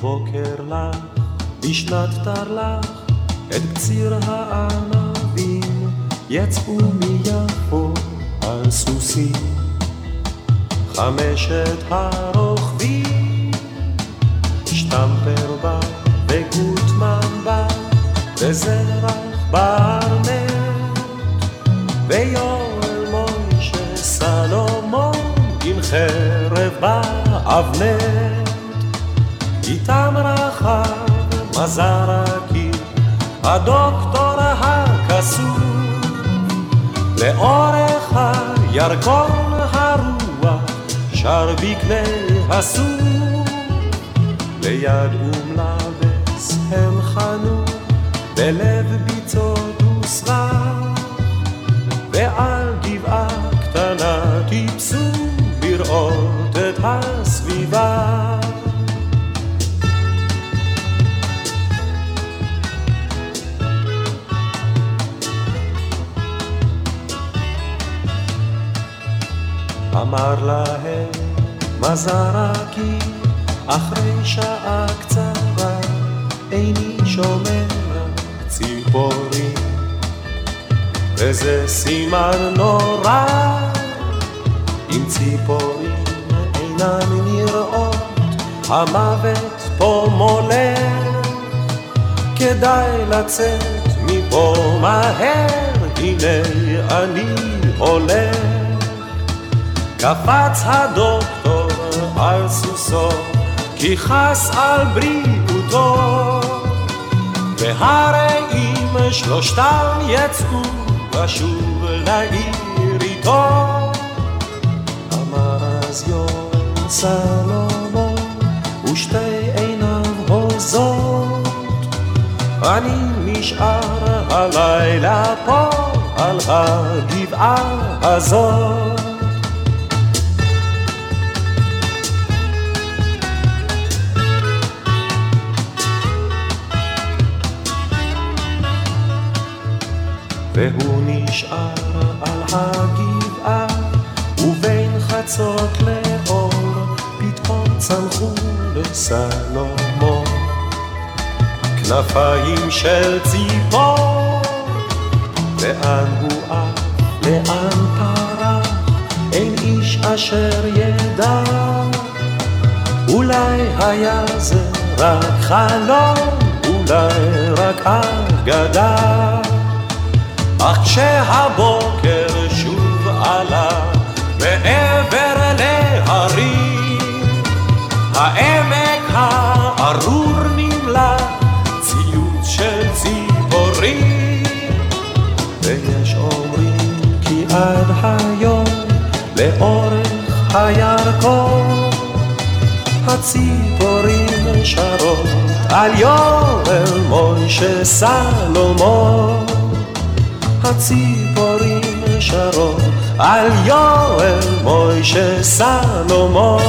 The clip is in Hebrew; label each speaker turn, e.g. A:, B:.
A: בוקר לך, בשנת תרל"ח, את קציר הענבים יצאו מיפו על סוסים. חמשת הרוכבים, שטמפר בא וגוטמן בא, וזרח ברנט, ויואל מוישה סלומון עם חרב באבנט. איתם רחב מזרקי, הדוקטור הכסוף, לאורך הירקון הרוח, שר בקנה הסוף, ליד אום לבס הם חנו, בלב ביצות אמר להם מזרקי אחרי שעה קצרה איני שומע ציפורים. וזה סימן נורא אם ציפורים אינן נראות המוות פה מולך כדאי לצאת מפה מהר הנה אני הולך קפץ הדוקטור על סוסו, כי חס על בריאותו. והרי אם שלושתם יצאו לשוב לעיר איתו, אמר אז יואל סלומון, ושתי עיניו הוזות, אני נשאר הלילה פה על הגבעה הזאת. והוא נשאר על הגבעה, ובין חצות לאור, פתאום צמחו לסלומון. כנפיים של ציפור, לאן הוא עף, לאן פרח, אין איש אשר ידע. אולי היה זה רק חלום, אולי רק אגדה. אך כשהבוקר שוב עלה מעבר להרים, העמק הארור נמלא ציוץ של ציפורים. ויש אומרים כי עד היום לאורך הירקון הציפורים שרות על יואל מוישה סלומון. הציפורים שרות על יואל מוישה סלומון